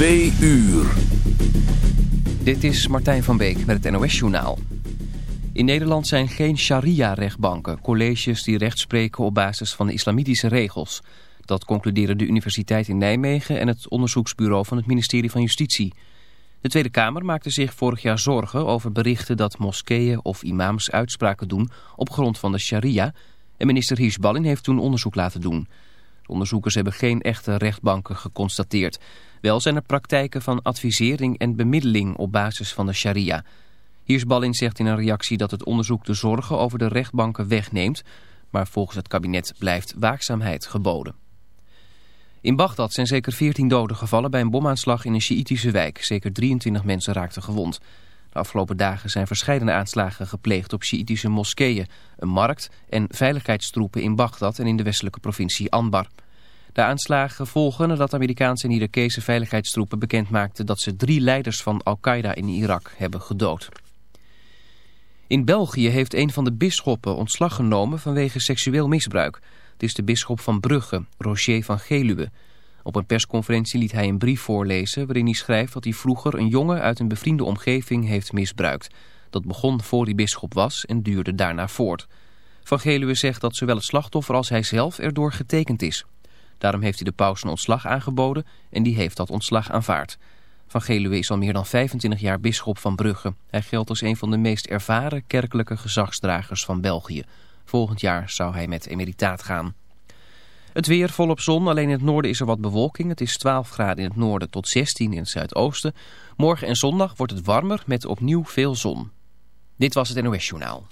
Twee uur. Dit is Martijn van Beek met het NOS-journaal. In Nederland zijn geen sharia-rechtbanken, colleges die recht spreken op basis van de islamitische regels. Dat concluderen de Universiteit in Nijmegen en het onderzoeksbureau van het ministerie van Justitie. De Tweede Kamer maakte zich vorig jaar zorgen over berichten dat moskeeën of imams uitspraken doen op grond van de sharia. En minister Hirschballin heeft toen onderzoek laten doen. De onderzoekers hebben geen echte rechtbanken geconstateerd. Wel zijn er praktijken van advisering en bemiddeling op basis van de sharia. Hirschballin zegt in een reactie dat het onderzoek de zorgen over de rechtbanken wegneemt, maar volgens het kabinet blijft waakzaamheid geboden. In Bagdad zijn zeker 14 doden gevallen bij een bomaanslag in een Sjiïtische wijk. Zeker 23 mensen raakten gewond. De afgelopen dagen zijn verschillende aanslagen gepleegd op Sjiïtische moskeeën, een markt en veiligheidstroepen in Bagdad en in de westelijke provincie Anbar. De aanslagen volgen nadat Amerikaanse en Irakese veiligheidstroepen bekendmaakten dat ze drie leiders van Al-Qaeda in Irak hebben gedood. In België heeft een van de bisschoppen ontslag genomen vanwege seksueel misbruik. Het is de bisschop van Brugge, Roger van Geluwe. Op een persconferentie liet hij een brief voorlezen waarin hij schrijft dat hij vroeger een jongen uit een bevriende omgeving heeft misbruikt. Dat begon voor hij bisschop was en duurde daarna voort. Van Geluwe zegt dat zowel het slachtoffer als hij zelf erdoor getekend is. Daarom heeft hij de paus een ontslag aangeboden en die heeft dat ontslag aanvaard. Van Geluwe is al meer dan 25 jaar bisschop van Brugge. Hij geldt als een van de meest ervaren kerkelijke gezagsdragers van België. Volgend jaar zou hij met emeritaat gaan. Het weer volop zon, alleen in het noorden is er wat bewolking. Het is 12 graden in het noorden tot 16 in het zuidoosten. Morgen en zondag wordt het warmer met opnieuw veel zon. Dit was het NOS Journaal.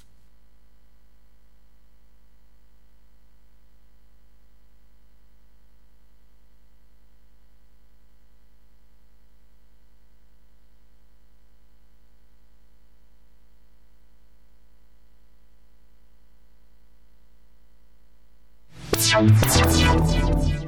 嗯。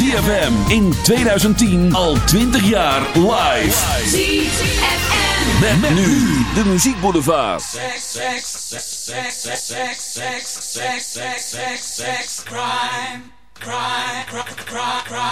ZFM in 2010 al 20 jaar live. ZFM. Met, nu de muziekboulevard. Sex, sex, sex, sex, sex, sex, sex, sex, sex, sex, sex, crime. Crime, cry, cry,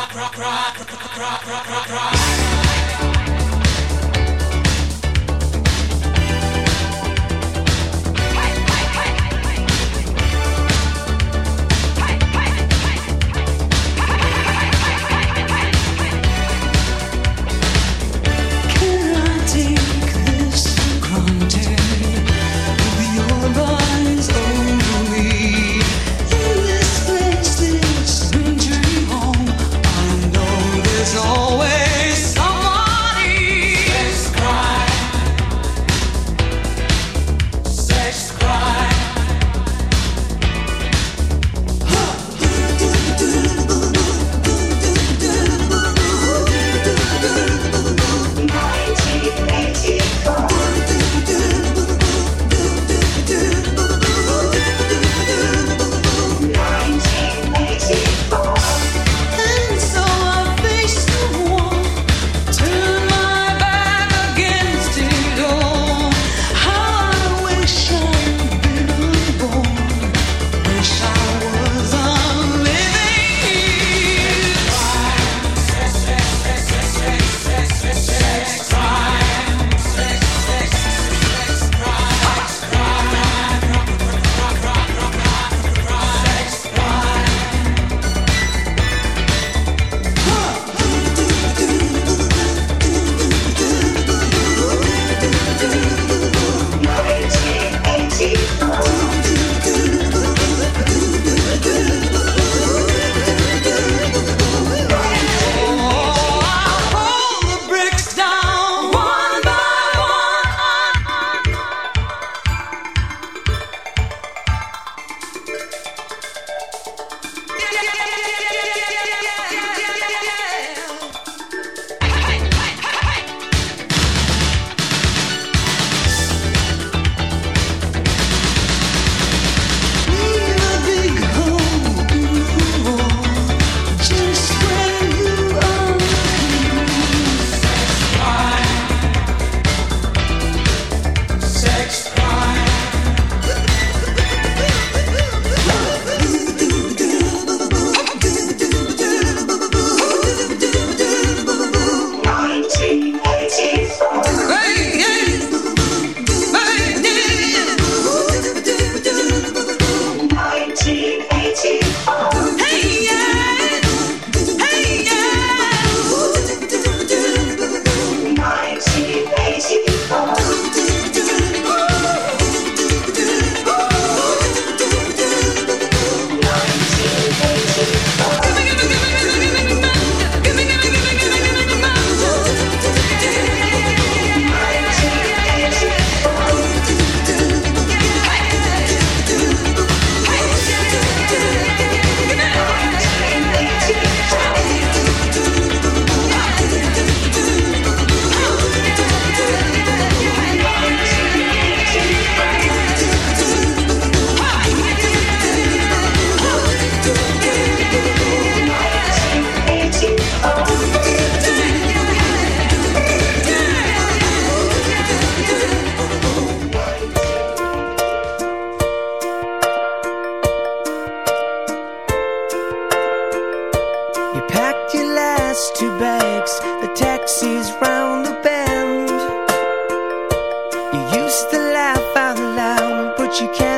your last two bags. The taxi's round the bend. You used to laugh out loud, but you can't.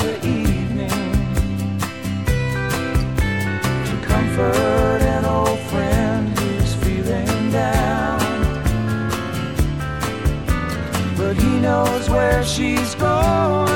knows where she's going.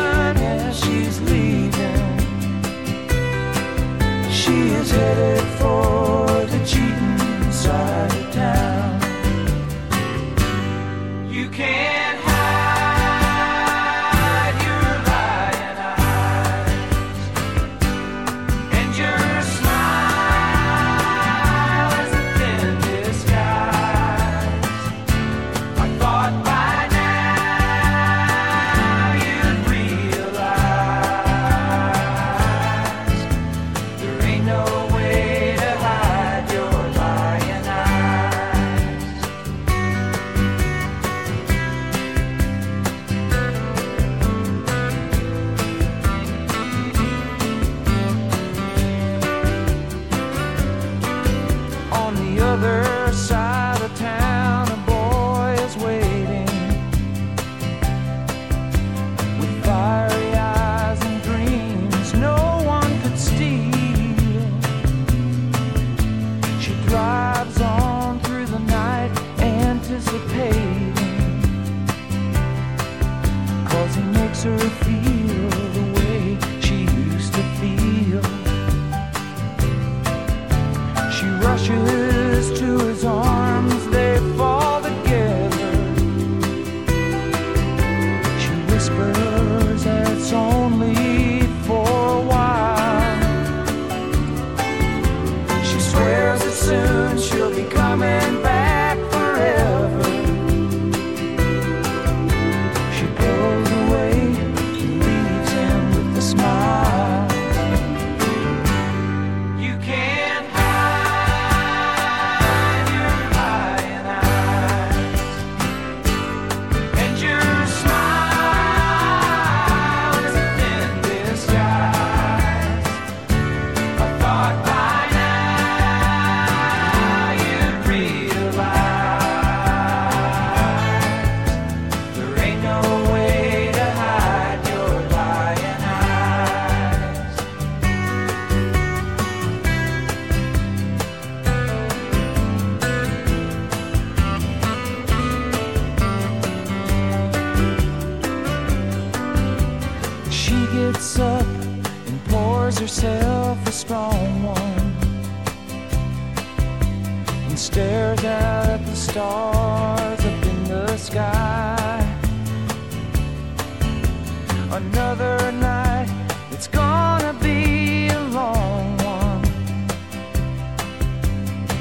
Another night, it's gonna be a long one.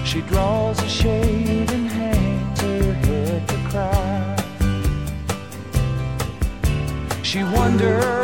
She draws a shade and hangs her head to cry. She wonders.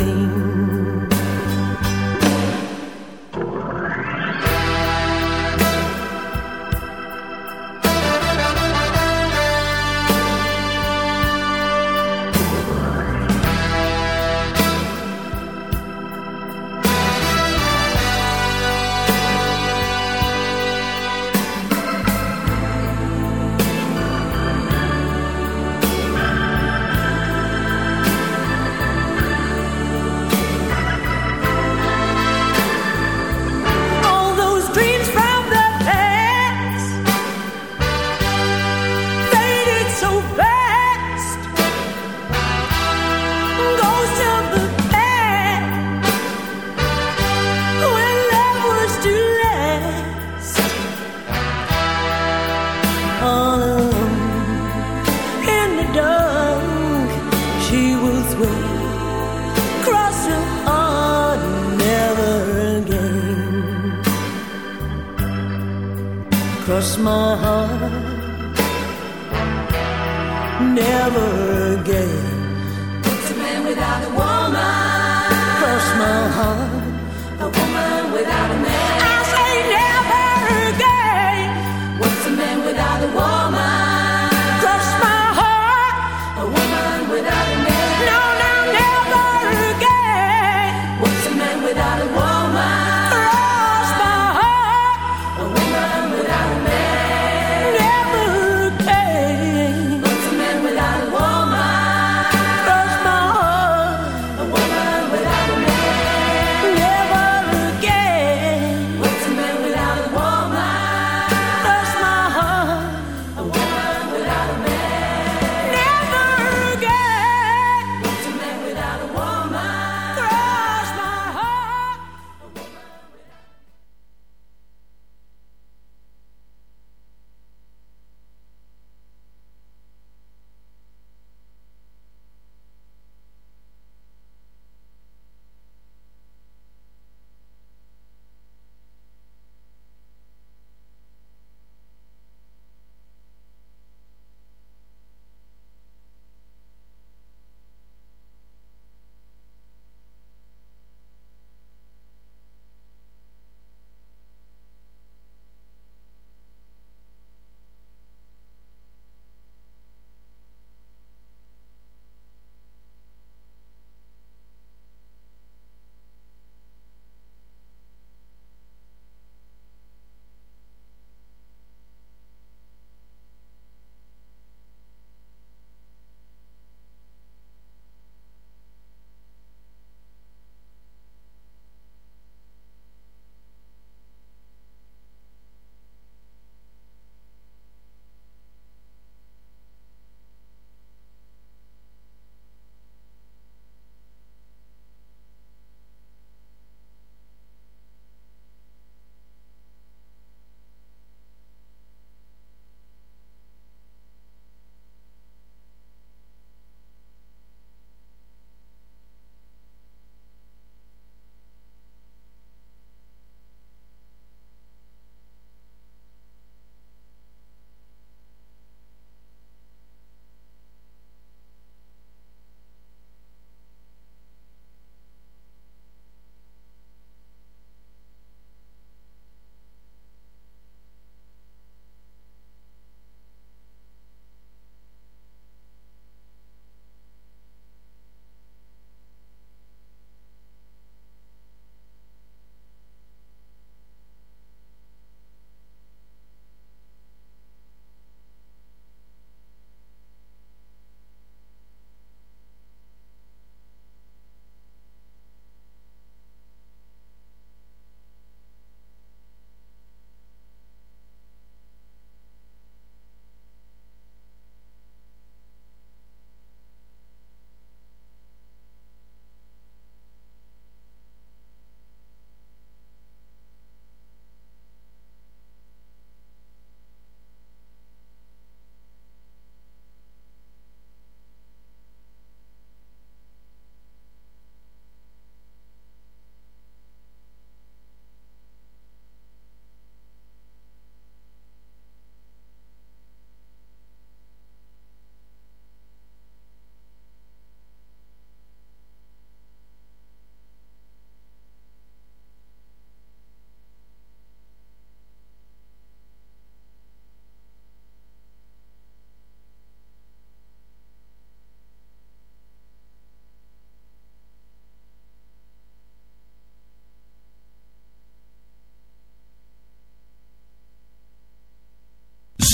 rain.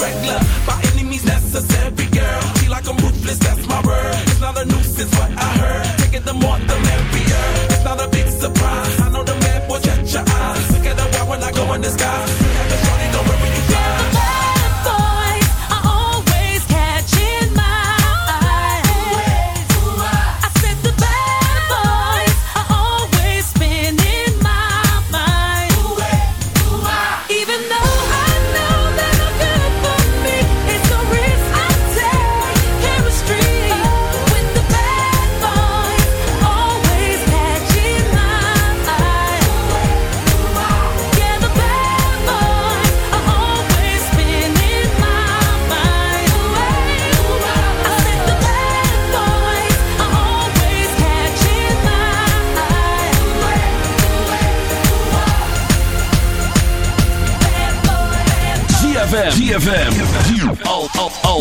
regular. By any means necessary, girl. She like I'm ruthless, that's my word. It's not a nuisance, what I heard. Taking the more, the merrier. It's not a big surprise. I know the map. will catch your eyes. Look at the world when I go in the sky.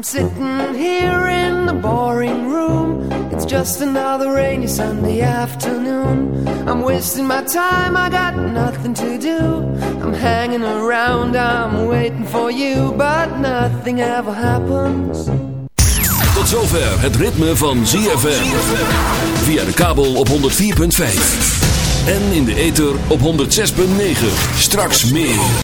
I'm sitting here in the boring room. It's just another rainy Sunday afternoon. I'm wasting my time, I got nothing to do. I'm hanging around, I'm waiting for you, but nothing ever happens. Tot zover het ritme van ZFM. Via de kabel op 104.5. En in de ether op 106.9. Straks meer.